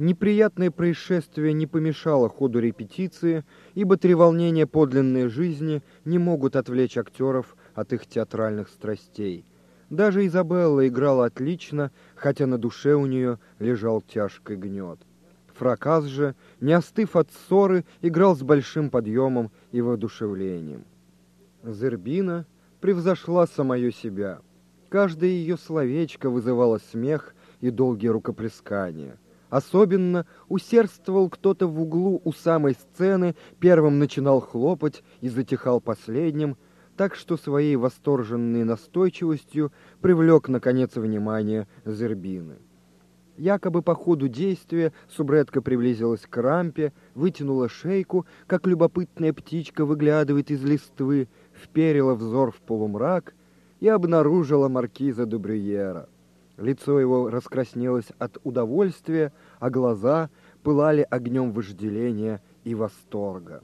Неприятное происшествие не помешало ходу репетиции, ибо треволнения подлинной жизни не могут отвлечь актеров от их театральных страстей. Даже Изабелла играла отлично, хотя на душе у нее лежал тяжкий гнет. Фракас же, не остыв от ссоры, играл с большим подъемом и воодушевлением. Зербина превзошла самое себя. Каждое ее словечко вызывало смех и долгие рукоплескания – Особенно усердствовал кто-то в углу у самой сцены, первым начинал хлопать и затихал последним, так что своей восторженной настойчивостью привлек, наконец, внимание Зербины. Якобы по ходу действия субредка приблизилась к рампе, вытянула шейку, как любопытная птичка выглядывает из листвы, вперила взор в полумрак и обнаружила маркиза Дубрюера. Лицо его раскраснелось от удовольствия, а глаза пылали огнем вожделения и восторга.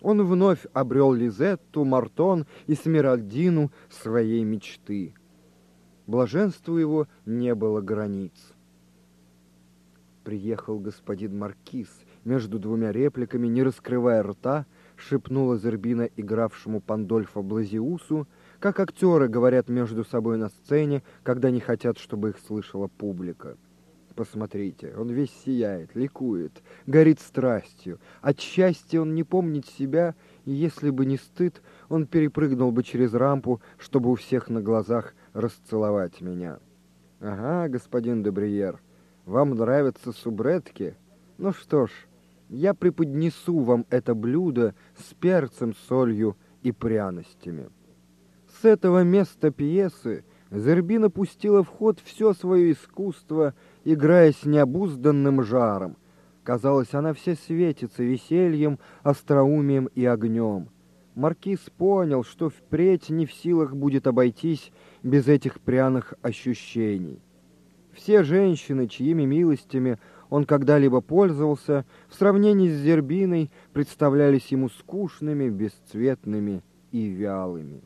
Он вновь обрел Лизетту, Мартон и Смиральдину своей мечты. Блаженству его не было границ. Приехал господин Маркиз, между двумя репликами, не раскрывая рта, шепнула Зербина игравшему Пандольфа Блазиусу, как актеры говорят между собой на сцене, когда не хотят, чтобы их слышала публика. Посмотрите, он весь сияет, ликует, горит страстью. От счастья он не помнит себя, и если бы не стыд, он перепрыгнул бы через рампу, чтобы у всех на глазах расцеловать меня. Ага, господин Дебриер, вам нравятся субретки? Ну что ж, я преподнесу вам это блюдо с перцем, солью и пряностями. С этого места пьесы Зербина пустила в ход все свое искусство, играя с необузданным жаром. Казалось, она вся светится весельем, остроумием и огнем. Маркиз понял, что впредь не в силах будет обойтись без этих пряных ощущений. Все женщины, чьими милостями он когда-либо пользовался, в сравнении с Зербиной представлялись ему скучными, бесцветными и вялыми.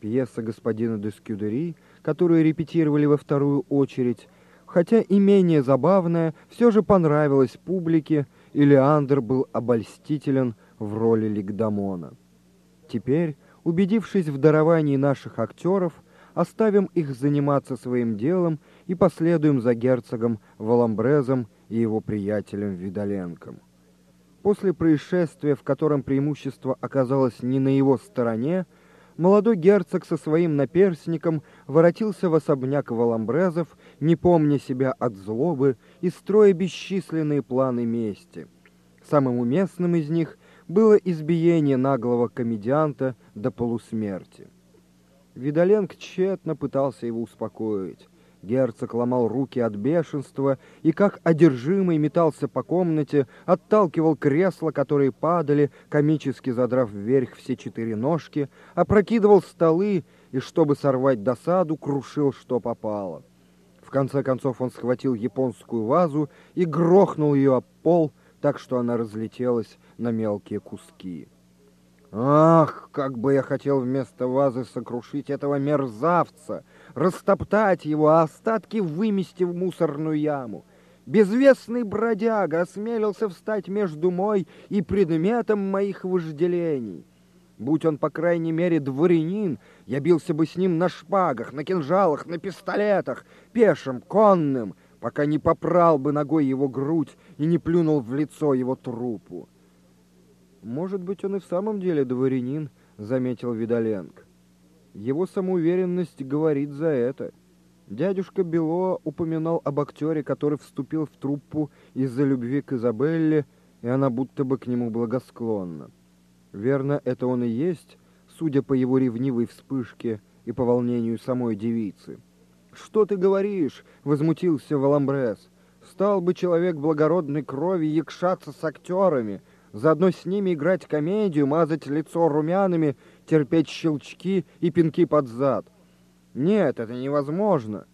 Пьеса господина де Скюдери, которую репетировали во вторую очередь, хотя и менее забавная, все же понравилась публике, и Леандр был обольстителен в роли Лигдамона. Теперь, убедившись в даровании наших актеров, оставим их заниматься своим делом и последуем за герцогом Валамбрезом и его приятелем Видоленком. После происшествия, в котором преимущество оказалось не на его стороне, молодой герцог со своим наперсником воротился в особняк Валамбрезов, не помня себя от злобы и строя бесчисленные планы мести. Самым уместным из них было избиение наглого комедианта до полусмерти. Видоленко тщетно пытался его успокоить. Герцог ломал руки от бешенства и, как одержимый, метался по комнате, отталкивал кресла, которые падали, комически задрав вверх все четыре ножки, опрокидывал столы и, чтобы сорвать досаду, крушил, что попало. В конце концов он схватил японскую вазу и грохнул ее об пол, так что она разлетелась на мелкие куски. Ах, как бы я хотел вместо вазы сокрушить этого мерзавца, растоптать его, а остатки вымести в мусорную яму. Безвестный бродяга осмелился встать между мой и предметом моих вожделений. Будь он, по крайней мере, дворянин, я бился бы с ним на шпагах, на кинжалах, на пистолетах, пешим, конным, пока не попрал бы ногой его грудь и не плюнул в лицо его трупу. Может быть, он и в самом деле дворянин, заметил Видоленко. Его самоуверенность говорит за это. Дядюшка Бело упоминал об актере, который вступил в труппу из-за любви к Изабелле, и она будто бы к нему благосклонна. Верно, это он и есть, судя по его ревнивой вспышке и по волнению самой девицы. «Что ты говоришь?» — возмутился Валамбрес. «Стал бы человек благородной крови якшаться с актерами, заодно с ними играть комедию, мазать лицо румянами, терпеть щелчки и пинки под зад. Нет, это невозможно.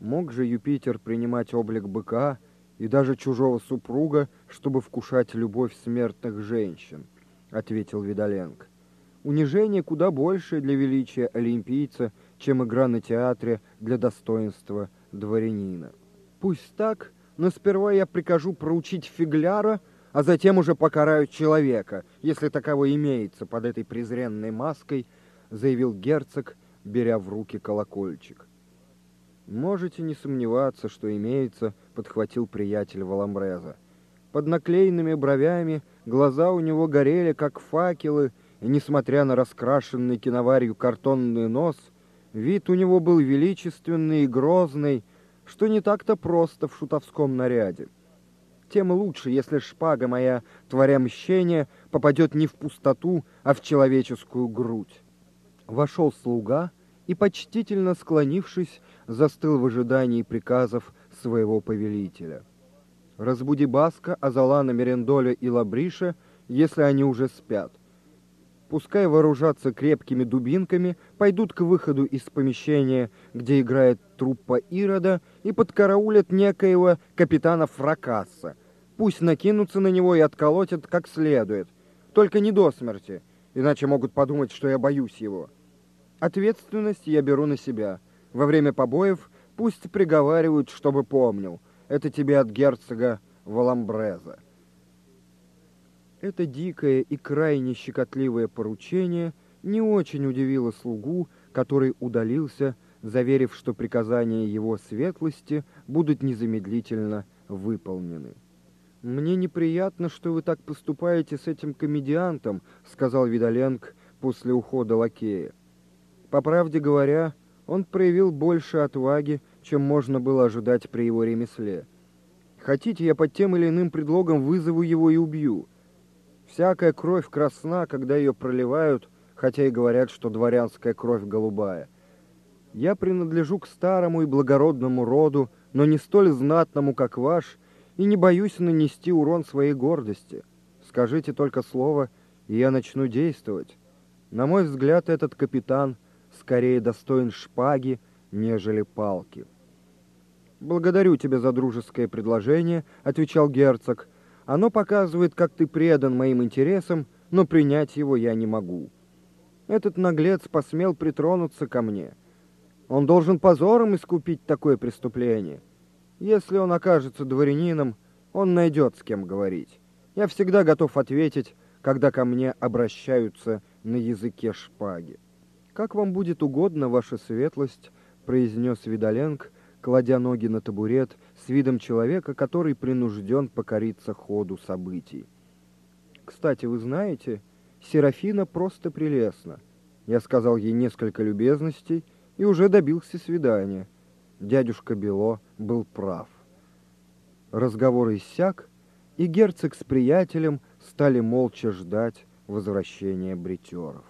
Мог же Юпитер принимать облик быка и даже чужого супруга, чтобы вкушать любовь смертных женщин, ответил Видоленко. Унижение куда больше для величия олимпийца, чем игра на театре для достоинства дворянина. Пусть так, Но сперва я прикажу проучить фигляра, а затем уже покараю человека, если таково имеется под этой презренной маской, заявил герцог, беря в руки колокольчик. Можете не сомневаться, что имеется, подхватил приятель Валамбреза. Под наклеенными бровями глаза у него горели, как факелы, и, несмотря на раскрашенный киноварью картонный нос, вид у него был величественный и грозный, что не так-то просто в шутовском наряде. Тем лучше, если шпага моя, творя мщение, попадет не в пустоту, а в человеческую грудь. Вошел слуга и, почтительно склонившись, застыл в ожидании приказов своего повелителя. Разбуди Баска, Азалана, Мерендоля и Лабриша, если они уже спят. Пускай вооружатся крепкими дубинками, пойдут к выходу из помещения, где играет труппа Ирода, и подкараулят некоего капитана Фракасса. Пусть накинутся на него и отколотят как следует. Только не до смерти, иначе могут подумать, что я боюсь его. Ответственность я беру на себя. Во время побоев пусть приговаривают, чтобы помнил. Это тебе от герцога Валамбреза. Это дикое и крайне щекотливое поручение не очень удивило слугу, который удалился, заверив, что приказания его светлости будут незамедлительно выполнены. «Мне неприятно, что вы так поступаете с этим комедиантом», — сказал Видоленко после ухода лакея. По правде говоря, он проявил больше отваги, чем можно было ожидать при его ремесле. Хотите, я под тем или иным предлогом вызову его и убью. Всякая кровь красна, когда ее проливают, хотя и говорят, что дворянская кровь голубая. Я принадлежу к старому и благородному роду, но не столь знатному, как ваш, и не боюсь нанести урон своей гордости. Скажите только слово, и я начну действовать. На мой взгляд, этот капитан — скорее достоин шпаги, нежели палки. «Благодарю тебя за дружеское предложение», — отвечал герцог. «Оно показывает, как ты предан моим интересам, но принять его я не могу. Этот наглец посмел притронуться ко мне. Он должен позором искупить такое преступление. Если он окажется дворянином, он найдет с кем говорить. Я всегда готов ответить, когда ко мне обращаются на языке шпаги. «Как вам будет угодно, ваша светлость», — произнес Видоленг, кладя ноги на табурет с видом человека, который принужден покориться ходу событий. «Кстати, вы знаете, Серафина просто прелестна. Я сказал ей несколько любезностей и уже добился свидания. Дядюшка Бело был прав». Разговор иссяк, и герцог с приятелем стали молча ждать возвращения бритеров.